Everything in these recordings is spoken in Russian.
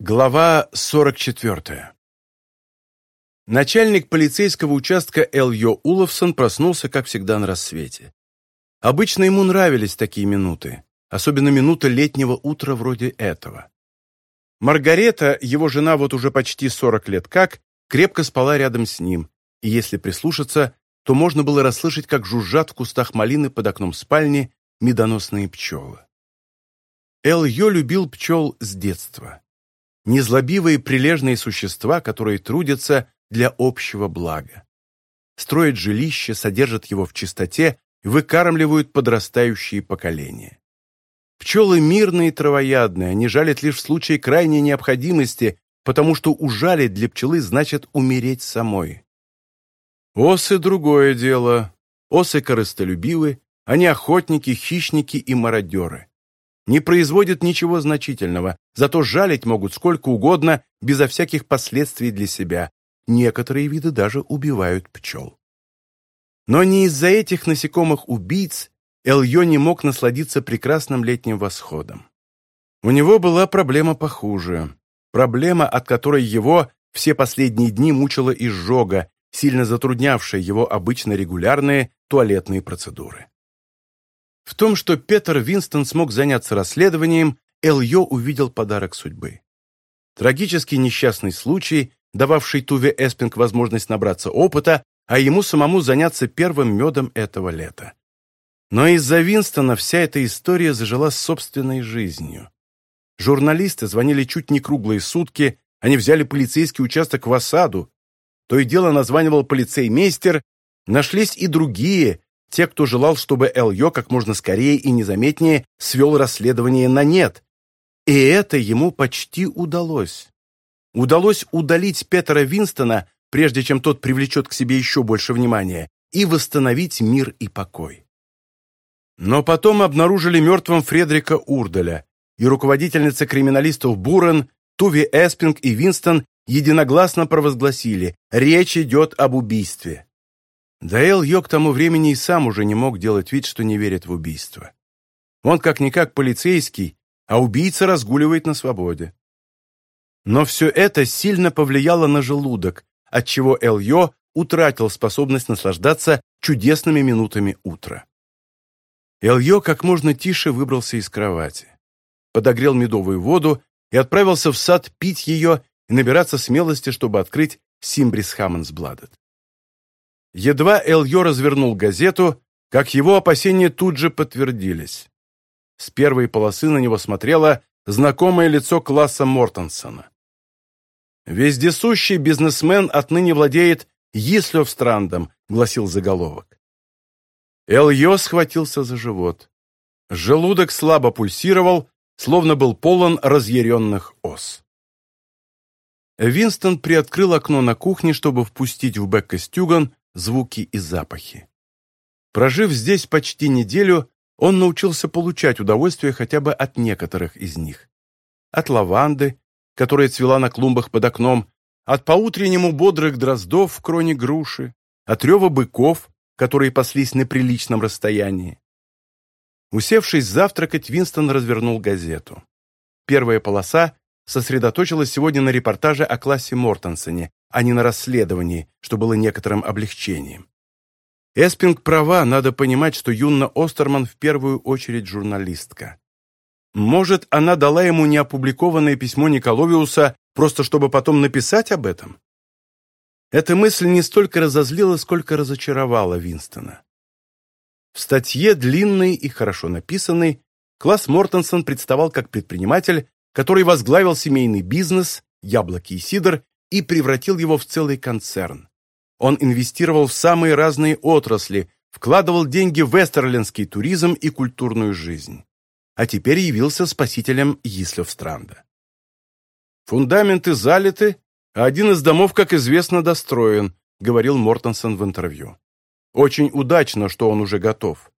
Глава 44. Начальник полицейского участка Эльё Уловсон проснулся, как всегда, на рассвете. Обычно ему нравились такие минуты, особенно минута летнего утра вроде этого. Маргарета, его жена вот уже почти 40 лет как, крепко спала рядом с ним, и если прислушаться, то можно было расслышать, как жужжат в кустах малины под окном спальни медоносные пчелы. Эльё любил пчел с детства незлобивые прилежные существа, которые трудятся для общего блага. Строят жилище, содержат его в чистоте и выкармливают подрастающие поколения. Пчелы мирные и травоядные, они жалят лишь в случае крайней необходимости, потому что ужалить для пчелы значит умереть самой. Осы – другое дело. Осы корыстолюбивы, они охотники, хищники и мародеры не производят ничего значительного, зато жалить могут сколько угодно, безо всяких последствий для себя. Некоторые виды даже убивают пчел. Но не из-за этих насекомых-убийц Эльё не мог насладиться прекрасным летним восходом. У него была проблема похуже. Проблема, от которой его все последние дни мучила изжога, сильно затруднявшая его обычно регулярные туалетные процедуры. В том, что Петер Винстон смог заняться расследованием, Эльё увидел подарок судьбы. Трагический несчастный случай, дававший Туве Эспинг возможность набраться опыта, а ему самому заняться первым медом этого лета. Но из-за Винстона вся эта история зажила собственной жизнью. Журналисты звонили чуть не круглые сутки, они взяли полицейский участок в осаду. То и дело названивал полицеймейстер, нашлись и другие, Те, кто желал, чтобы Эл-Йо как можно скорее и незаметнее свел расследование на нет. И это ему почти удалось. Удалось удалить Петера Винстона, прежде чем тот привлечет к себе еще больше внимания, и восстановить мир и покой. Но потом обнаружили мертвым Фредрика Урдаля, и руководительница криминалистов Бурен, Туви Эспинг и Винстон единогласно провозгласили «Речь идет об убийстве». Даэл Йо к тому времени и сам уже не мог делать вид, что не верит в убийство. Он как-никак полицейский, а убийца разгуливает на свободе. Но все это сильно повлияло на желудок, отчего Эл-Йо утратил способность наслаждаться чудесными минутами утра. Эл-Йо как можно тише выбрался из кровати, подогрел медовую воду и отправился в сад пить ее и набираться смелости, чтобы открыть Симбрис Хаммонсбладет едва Эльё развернул газету, как его опасения тут же подтвердились. С первой полосы на него смотрело знакомое лицо класса Мортенсона. «Вездесущий бизнесмен отныне владеет Ислёвстрандом», — гласил заголовок. Эльё схватился за живот. Желудок слабо пульсировал, словно был полон разъяренных ос. Винстон приоткрыл окно на кухне, чтобы впустить в Бекка Стюган, звуки и запахи. Прожив здесь почти неделю, он научился получать удовольствие хотя бы от некоторых из них. От лаванды, которая цвела на клумбах под окном, от поутреннему бодрых дроздов в кроне груши, от рева быков, которые паслись на приличном расстоянии. Усевшись завтракать, Винстон развернул газету. Первая полоса сосредоточилась сегодня на репортаже о классе Мортенсоне, а не на расследовании, что было некоторым облегчением. Эспинг права, надо понимать, что Юнна Остерман в первую очередь журналистка. Может, она дала ему неопубликованное письмо Николовиуса, просто чтобы потом написать об этом? Эта мысль не столько разозлила, сколько разочаровала Винстона. В статье, длинной и хорошо написанной, Класс Мортенсон представал как предприниматель, который возглавил семейный бизнес, яблоки и сидр, и превратил его в целый концерн. Он инвестировал в самые разные отрасли, вкладывал деньги в вестерлинский туризм и культурную жизнь. А теперь явился спасителем Ислевстранда. «Фундаменты залиты, а один из домов, как известно, достроен», говорил Мортенсен в интервью. «Очень удачно, что он уже готов.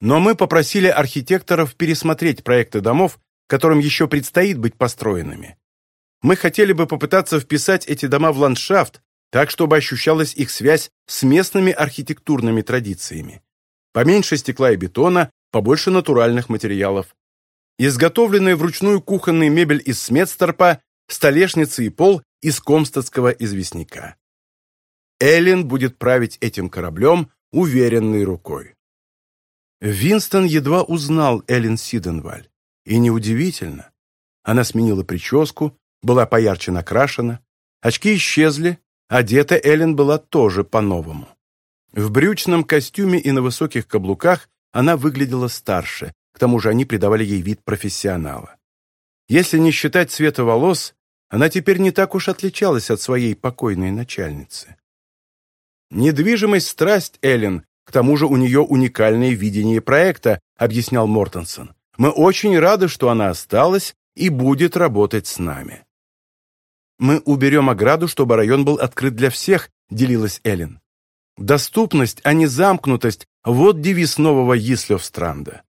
Но мы попросили архитекторов пересмотреть проекты домов, которым еще предстоит быть построенными. Мы хотели бы попытаться вписать эти дома в ландшафт, так, чтобы ощущалась их связь с местными архитектурными традициями. Поменьше стекла и бетона, побольше натуральных материалов. Изготовленная вручную кухонная мебель из Смедсторпа столешницы и пол из комстатского известняка. Эллен будет править этим кораблем уверенной рукой. Винстон едва узнал Эллен Сиденваль. И неудивительно. Она сменила прическу, была поярче накрашена, очки исчезли, одета Эллен была тоже по-новому. В брючном костюме и на высоких каблуках она выглядела старше, к тому же они придавали ей вид профессионала. Если не считать цвета волос, она теперь не так уж отличалась от своей покойной начальницы. «Недвижимость – страсть, Эллен, к тому же у нее уникальное видение проекта», – объяснял Мортенсон. «Мы очень рады, что она осталась и будет работать с нами». Мы уберем ограду, чтобы район был открыт для всех, делилась Эллен. Доступность, а не замкнутость – вот девиз нового Ислёвстранда.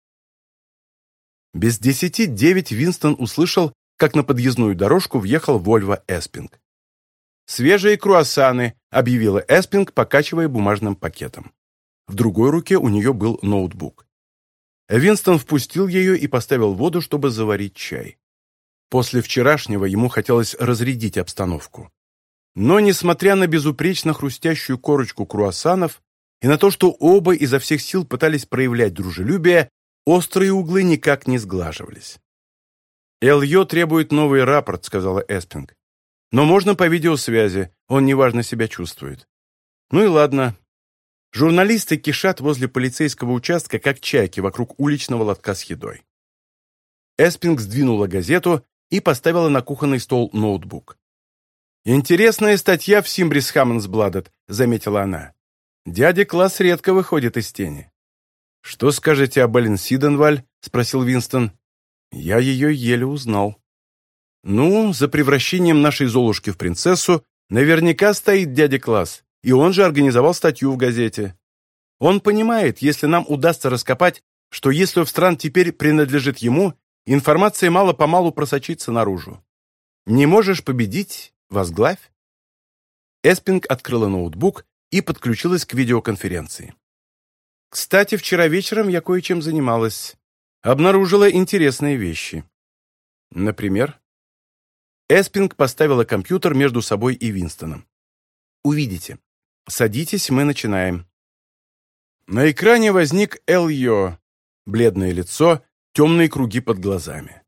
Без десяти девять Винстон услышал, как на подъездную дорожку въехал Вольво Эспинг. «Свежие круассаны», — объявила Эспинг, покачивая бумажным пакетом. В другой руке у нее был ноутбук. Винстон впустил ее и поставил воду, чтобы заварить чай. После вчерашнего ему хотелось разрядить обстановку. Но, несмотря на безупречно хрустящую корочку круассанов и на то, что оба изо всех сил пытались проявлять дружелюбие, острые углы никак не сглаживались. «Эльё требует новый рапорт», — сказала Эспинг. «Но можно по видеосвязи, он неважно себя чувствует». «Ну и ладно». Журналисты кишат возле полицейского участка, как чайки вокруг уличного лотка с едой. Эспинг сдвинула газету и поставила на кухонный стол ноутбук. «Интересная статья в Симбрис Хаммонсбладет», — заметила она. «Дядя Класс редко выходит из тени». «Что скажете об Эллен Сиденваль?» — спросил Винстон. «Я ее еле узнал». «Ну, за превращением нашей Золушки в принцессу наверняка стоит дядя Класс, и он же организовал статью в газете. Он понимает, если нам удастся раскопать, что Еслев стран теперь принадлежит ему, Информация мало-помалу просочится наружу. Не можешь победить? Возглавь. Эспинг открыла ноутбук и подключилась к видеоконференции. Кстати, вчера вечером я кое-чем занималась. Обнаружила интересные вещи. Например? Эспинг поставила компьютер между собой и Винстоном. «Увидите. Садитесь, мы начинаем». На экране возник Эльё, бледное лицо, Темные круги под глазами.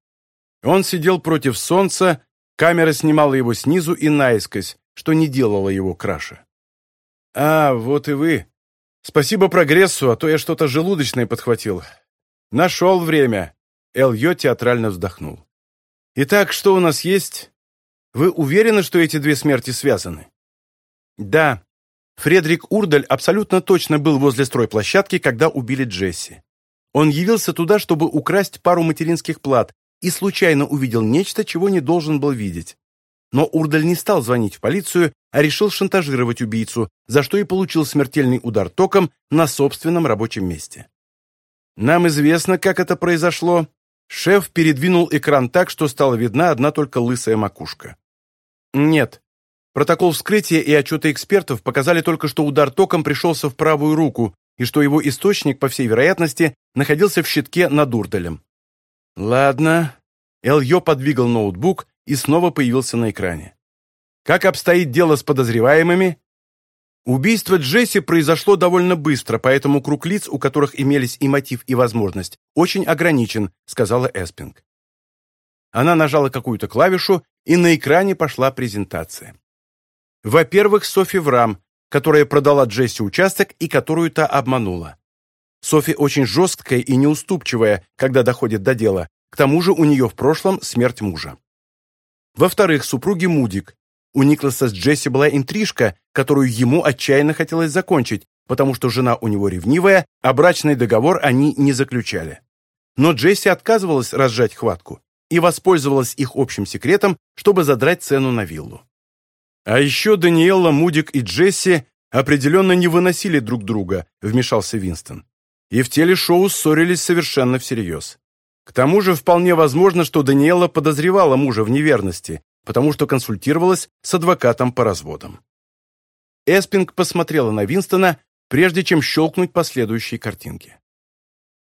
Он сидел против солнца, камера снимала его снизу и наискось, что не делало его краше. «А, вот и вы. Спасибо прогрессу, а то я что-то желудочное подхватил. Нашел время!» Эльё театрально вздохнул. «Итак, что у нас есть? Вы уверены, что эти две смерти связаны?» «Да. Фредрик Урдаль абсолютно точно был возле стройплощадки, когда убили Джесси. Он явился туда, чтобы украсть пару материнских плат и случайно увидел нечто, чего не должен был видеть. Но Урдаль не стал звонить в полицию, а решил шантажировать убийцу, за что и получил смертельный удар током на собственном рабочем месте. Нам известно, как это произошло. Шеф передвинул экран так, что стала видна одна только лысая макушка. Нет. Протокол вскрытия и отчеты экспертов показали только, что удар током пришелся в правую руку, и что его источник, по всей вероятности, находился в щитке над Уртелем. «Ладно». Эльё подвигал ноутбук и снова появился на экране. «Как обстоит дело с подозреваемыми?» Убийство Джесси произошло довольно быстро, поэтому круг лиц, у которых имелись и мотив, и возможность, очень ограничен, сказала Эспинг. Она нажала какую-то клавишу, и на экране пошла презентация. Во-первых, Софи Врам, которая продала Джесси участок и которую та обманула. Софи очень жесткая и неуступчивая, когда доходит до дела, к тому же у нее в прошлом смерть мужа. Во-вторых, супруги Мудик. У Никласа с Джесси была интрижка, которую ему отчаянно хотелось закончить, потому что жена у него ревнивая, а брачный договор они не заключали. Но Джесси отказывалась разжать хватку и воспользовалась их общим секретом, чтобы задрать цену на виллу. А еще Даниэлла, Мудик и Джесси определенно не выносили друг друга, вмешался Винстон. И в телешоу ссорились совершенно всерьез. К тому же вполне возможно, что Даниэла подозревала мужа в неверности, потому что консультировалась с адвокатом по разводам. Эспинг посмотрела на Винстона, прежде чем щелкнуть по следующей картинке.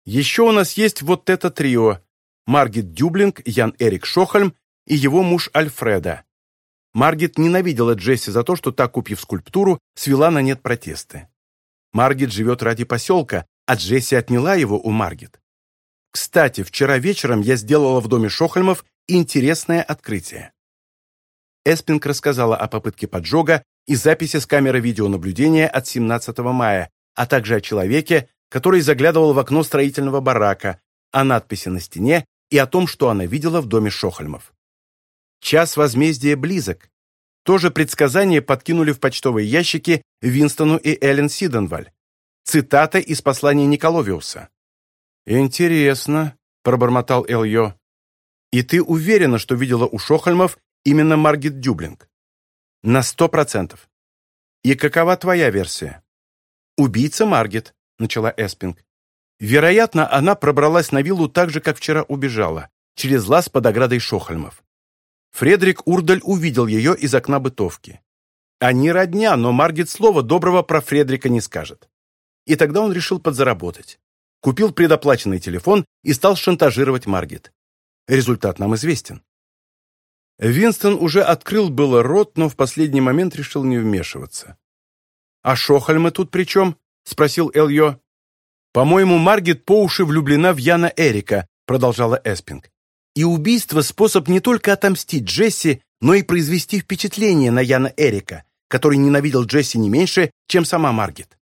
Еще у нас есть вот это трио. Маргит Дюблинг, Ян Эрик Шохальм и его муж Альфреда. Маргит ненавидела Джесси за то, что та, купив скульптуру, свела на нет протесты. Маргит живет ради поселка, а Джесси отняла его у Маргит. Кстати, вчера вечером я сделала в доме Шохальмов интересное открытие. Эспинг рассказала о попытке поджога и записи с камеры видеонаблюдения от 17 мая, а также о человеке, который заглядывал в окно строительного барака, о надписи на стене и о том, что она видела в доме Шохальмов. Час возмездия близок. Тоже предсказание подкинули в почтовые ящики Винстону и Эллен Сиденваль. Цитата из послания Николовиуса. «Интересно», — пробормотал Эльё. «И ты уверена, что видела у Шохольмов именно Маргит Дюблинг?» «На сто процентов». «И какова твоя версия?» «Убийца Маргит», — начала Эспинг. «Вероятно, она пробралась на виллу так же, как вчера убежала, через лаз под оградой Шохольмов. Фредерик Урдаль увидел ее из окна бытовки. Они родня, но Маргет слова доброго про Фредерика не скажет. И тогда он решил подзаработать. Купил предоплаченный телефон и стал шантажировать Маргет. Результат нам известен. Винстон уже открыл было рот, но в последний момент решил не вмешиваться. «А Шохальма тут при чем?» — спросил Эльё. «По-моему, Маргет по уши влюблена в Яна Эрика», — продолжала Эспинг и убийство – способ не только отомстить Джесси, но и произвести впечатление на Яна Эрика, который ненавидел Джесси не меньше, чем сама Маргет.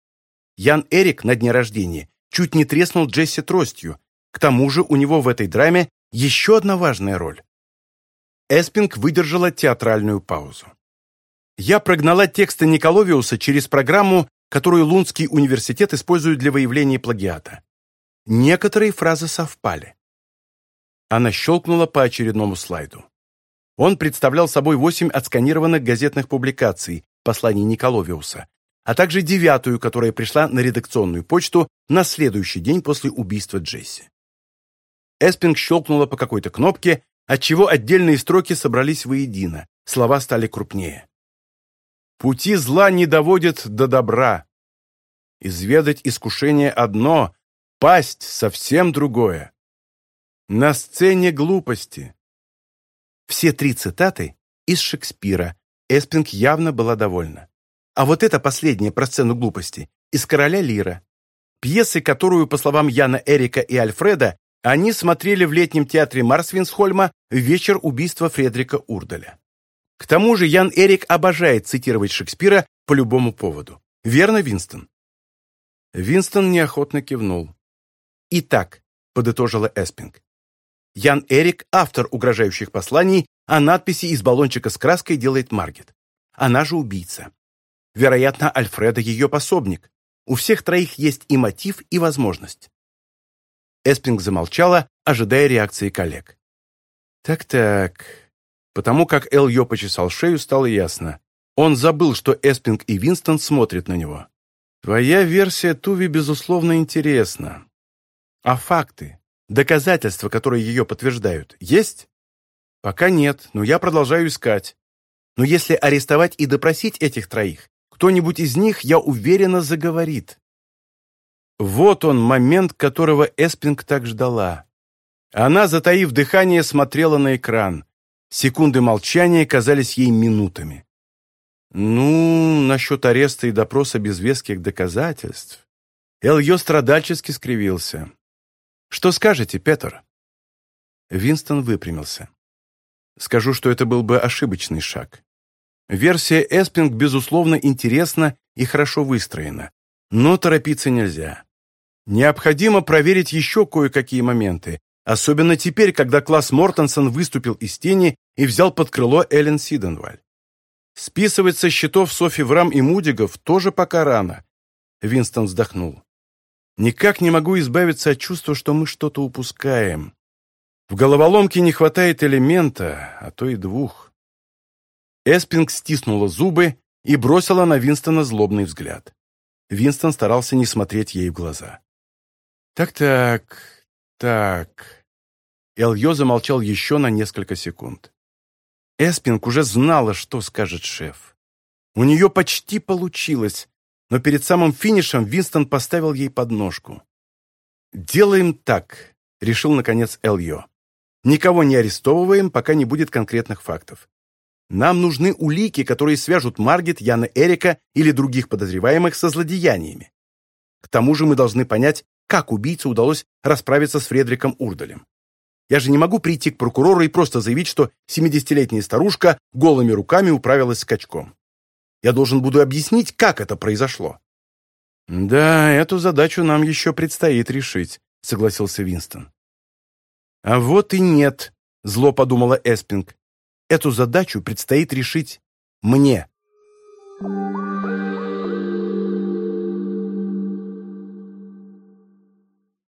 Ян Эрик на дне рождения чуть не треснул Джесси тростью. К тому же у него в этой драме еще одна важная роль. Эспинг выдержала театральную паузу. Я прогнала тексты Николовиуса через программу, которую Лунский университет использует для выявления плагиата. Некоторые фразы совпали. Она щелкнула по очередному слайду. Он представлял собой восемь отсканированных газетных публикаций посланий Николовиуса, а также девятую, которая пришла на редакционную почту на следующий день после убийства Джесси. Эспинг щелкнула по какой-то кнопке, отчего отдельные строки собрались воедино, слова стали крупнее. «Пути зла не доводят до добра. Изведать искушение одно, пасть совсем другое». На сцене глупости». Все три цитаты из Шекспира. Эспинг явно была довольна. А вот это последнее про сцену глупости из «Короля Лира». Пьесы, которую, по словам Яна Эрика и Альфреда, они смотрели в летнем театре Марсвинсхольма в вечер убийства Фредрика Урдаля. К тому же Ян Эрик обожает цитировать Шекспира по любому поводу. Верно, Винстон? Винстон неохотно кивнул. «Итак», — подытожила Эспинг, Ян Эрик — автор угрожающих посланий, а надписи из баллончика с краской делает Маргет. Она же убийца. Вероятно, Альфреда ее пособник. У всех троих есть и мотив, и возможность. Эспинг замолчала, ожидая реакции коллег. Так-так. Потому как Эл Йо почесал шею, стало ясно. Он забыл, что Эспинг и Винстон смотрят на него. Твоя версия, Туви, безусловно, интересна. А факты, доказательства, которые ее подтверждают, есть? Пока нет, но я продолжаю искать. Но если арестовать и допросить этих троих, кто-нибудь из них, я уверенно, заговорит. Вот он, момент, которого Эспинг так ждала. Она, затаив дыхание, смотрела на экран. Секунды молчания казались ей минутами. Ну, насчет ареста и допроса без веских доказательств. Эльё страдальчески скривился. «Что скажете, Петр?» Винстон выпрямился. «Скажу, что это был бы ошибочный шаг. Версия Эспинг, безусловно, интересна и хорошо выстроена, но торопиться нельзя. Необходимо проверить еще кое-какие моменты, особенно теперь, когда класс Мортенсон выступил из тени и взял под крыло Эллен Сиденваль. Списывать со счетов Софи Врам и Мудигов тоже пока рано», — Винстон вздохнул. Никак не могу избавиться от чувства, что мы что-то упускаем. В головоломке не хватает элемента, а то и двух. Эспинг стиснула зубы и бросила на Винстона злобный взгляд. Винстон старался не смотреть ей в глаза. «Так-так, так...» Эльё замолчал еще на несколько секунд. Эспинг уже знала, что скажет шеф. У нее почти получилось, но перед самым финишем Винстон поставил ей подножку. «Делаем так», — решил, наконец, Эльё. «Никого не арестовываем, пока не будет конкретных фактов. Нам нужны улики, которые свяжут Маргет, Яна Эрика или других подозреваемых со злодеяниями. К тому же мы должны понять, как убийце удалось расправиться с Фредериком Урдалем. Я же не могу прийти к прокурору и просто заявить, что 70-летняя старушка голыми руками управилась скачком. Я должен буду объяснить, как это произошло». «Да, эту задачу нам еще предстоит решить», — согласился Винстон. «А вот и нет», — зло подумала Эспинг. «Эту задачу предстоит решить мне». Thank you.